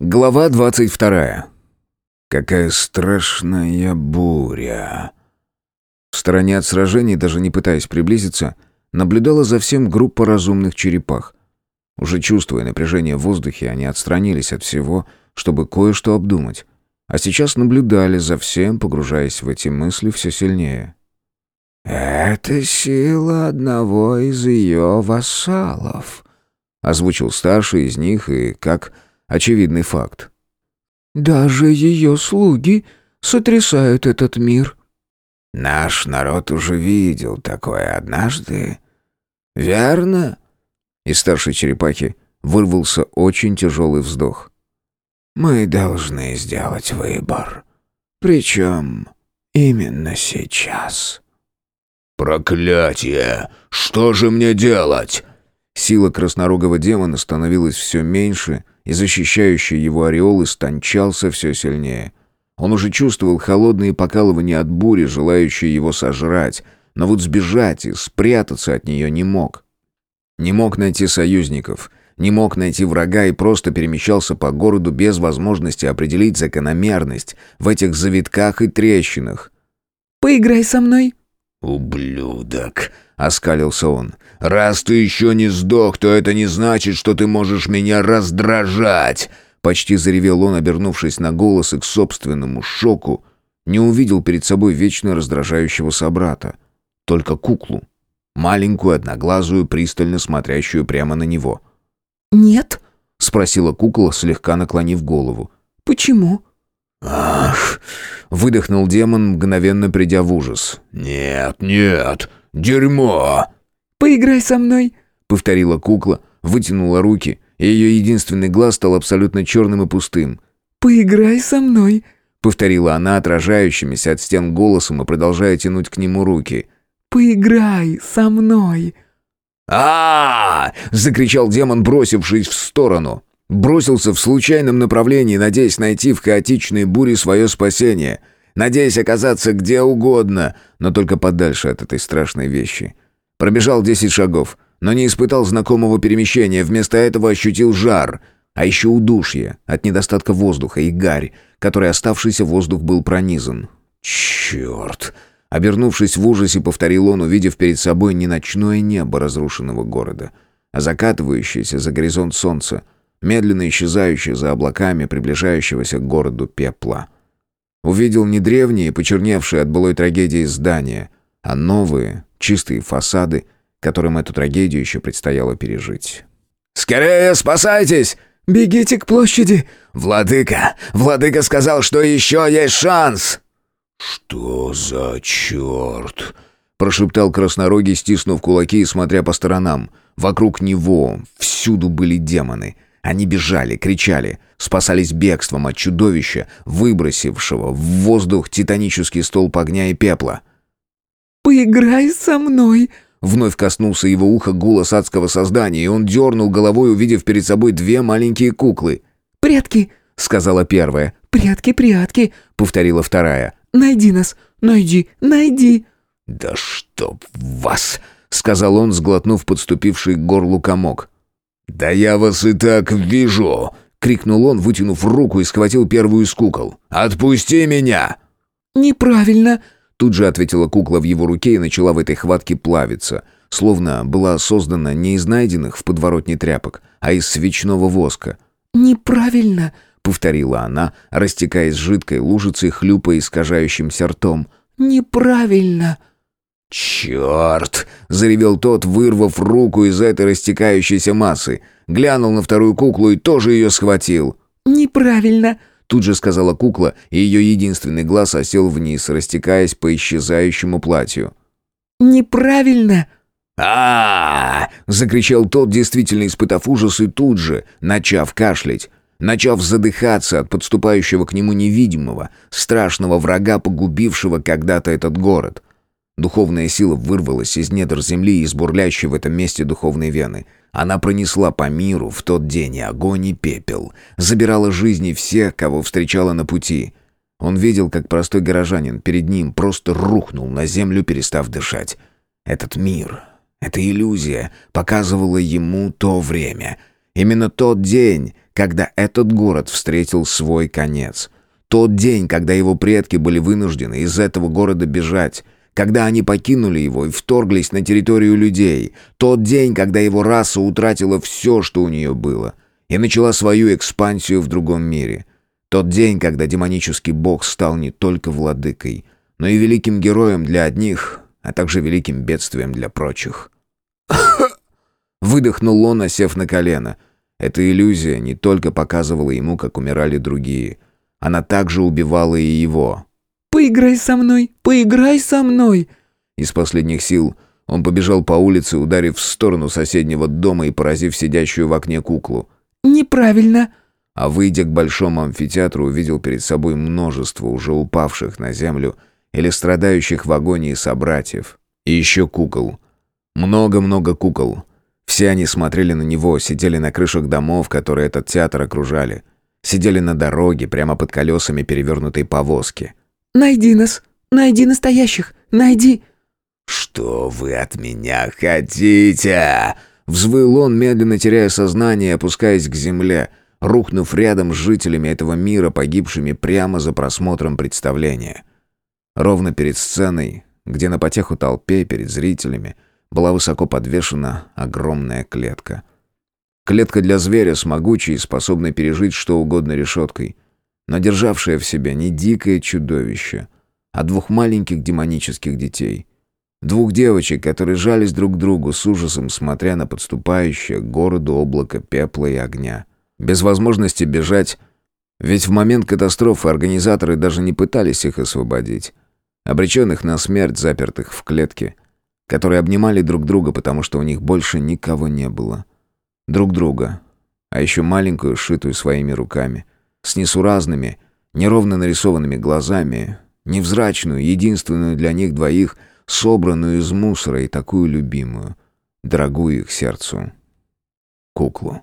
Глава двадцать вторая. Какая страшная буря. В стороне от сражений, даже не пытаясь приблизиться, наблюдала за всем группа разумных черепах. Уже чувствуя напряжение в воздухе, они отстранились от всего, чтобы кое-что обдумать. А сейчас наблюдали за всем, погружаясь в эти мысли все сильнее. «Это сила одного из ее вассалов», — озвучил старший из них и как очевидный факт. «Даже ее слуги сотрясают этот мир». «Наш народ уже видел такое однажды, верно?» Из старшей черепахи вырвался очень тяжелый вздох. «Мы должны сделать выбор. Причем именно сейчас». «Проклятие! Что же мне делать?» Сила краснорогого демона становилась все меньше, и защищающий его ореол истончался все сильнее. Он уже чувствовал холодные покалывания от бури, желающие его сожрать, но вот сбежать и спрятаться от нее не мог. Не мог найти союзников, не мог найти врага и просто перемещался по городу без возможности определить закономерность в этих завитках и трещинах. «Поиграй со мной», «Ублюдок!» — оскалился он. «Раз ты еще не сдох, то это не значит, что ты можешь меня раздражать!» Почти заревел он, обернувшись на голос и к собственному шоку, не увидел перед собой вечно раздражающего собрата. Только куклу. Маленькую, одноглазую, пристально смотрящую прямо на него. «Нет?» — спросила кукла, слегка наклонив голову. «Почему?» «Ах!» — выдохнул демон, мгновенно придя в ужас. «Нет, нет, дерьмо!» «Поиграй со мной!» — повторила кукла, вытянула руки, и ее единственный глаз стал абсолютно черным и пустым. «Поиграй со мной!» — повторила она отражающимися от стен голосом и продолжая тянуть к нему руки. «Поиграй со мной!» а, -а, -а закричал демон, бросившись в сторону. Бросился в случайном направлении, надеясь найти в хаотичной буре свое спасение. Надеясь оказаться где угодно, но только подальше от этой страшной вещи. Пробежал десять шагов, но не испытал знакомого перемещения, вместо этого ощутил жар, а еще удушье от недостатка воздуха и гарь, которой оставшийся воздух был пронизан. «Черт!» Обернувшись в ужасе, повторил он, увидев перед собой не ночное небо разрушенного города, а закатывающееся за горизонт солнца, медленно исчезающее за облаками приближающегося к городу пепла. Увидел не древние, почерневшие от былой трагедии здания, а новые, чистые фасады, которым эту трагедию еще предстояло пережить. «Скорее спасайтесь! Бегите к площади! Владыка! Владыка сказал, что еще есть шанс!» «Что за черт?» прошептал краснорогий, стиснув кулаки и смотря по сторонам. Вокруг него всюду были демоны — они бежали, кричали, спасались бегством от чудовища, выбросившего в воздух титанический столб огня и пепла. «Поиграй со мной!» Вновь коснулся его уха голос адского создания, и он дернул головой, увидев перед собой две маленькие куклы. «Прятки!» — сказала первая. «Прятки, прятки!» — повторила вторая. «Найди нас! Найди! Найди!» «Да чтоб вас!» — сказал он, сглотнув подступивший к горлу комок. «Да я вас и так вижу!» — крикнул он, вытянув руку и схватил первую из кукол. «Отпусти меня!» «Неправильно!» Тут же ответила кукла в его руке и начала в этой хватке плавиться, словно была создана не из найденных в подворотне тряпок, а из свечного воска. «Неправильно!» — повторила она, растекаясь жидкой лужицей, хлюпая искажающимся ртом. «Неправильно!» «Черт!» — заревел тот, вырвав руку из этой растекающейся массы. Глянул на вторую куклу и тоже ее схватил. «Неправильно!» — тут же сказала кукла, и ее единственный глаз осел вниз, растекаясь по исчезающему платью. «Неправильно!» а, -а, -а закричал тот, действительно испытав ужас, и тут же, начав кашлять, начав задыхаться от подступающего к нему невидимого, страшного врага, погубившего когда-то этот город — Духовная сила вырвалась из недр земли и из бурлящей в этом месте духовной вены. Она пронесла по миру в тот день и огонь, и пепел. Забирала жизни всех, кого встречала на пути. Он видел, как простой горожанин перед ним просто рухнул на землю, перестав дышать. Этот мир, эта иллюзия показывала ему то время. Именно тот день, когда этот город встретил свой конец. Тот день, когда его предки были вынуждены из этого города бежать, когда они покинули его и вторглись на территорию людей. Тот день, когда его раса утратила все, что у нее было, и начала свою экспансию в другом мире. Тот день, когда демонический бог стал не только владыкой, но и великим героем для одних, а также великим бедствием для прочих. Выдохнул он, осев на колено. Эта иллюзия не только показывала ему, как умирали другие. Она также убивала и его. «Поиграй со мной! Поиграй со мной!» Из последних сил он побежал по улице, ударив в сторону соседнего дома и поразив сидящую в окне куклу. «Неправильно!» А выйдя к большому амфитеатру, увидел перед собой множество уже упавших на землю или страдающих в агонии собратьев. И еще кукол. Много-много кукол. Все они смотрели на него, сидели на крышах домов, которые этот театр окружали. Сидели на дороге, прямо под колесами перевернутой повозки. «Найди нас! Найди настоящих! Найди!» «Что вы от меня хотите?» Взвыл он, медленно теряя сознание, опускаясь к земле, рухнув рядом с жителями этого мира, погибшими прямо за просмотром представления. Ровно перед сценой, где на потеху толпе, перед зрителями – была высоко подвешена огромная клетка. Клетка для зверя с могучей, способной пережить что угодно решеткой, но державшая в себе не дикое чудовище, а двух маленьких демонических детей. Двух девочек, которые жались друг к другу с ужасом, смотря на подступающее к городу облако пепла и огня. Без возможности бежать, ведь в момент катастрофы организаторы даже не пытались их освободить. Обреченных на смерть, запертых в клетке, которые обнимали друг друга, потому что у них больше никого не было. Друг друга. А еще маленькую, сшитую своими руками. С несуразными, неровно нарисованными глазами. Невзрачную, единственную для них двоих, собранную из мусора и такую любимую, дорогую их сердцу. Куклу.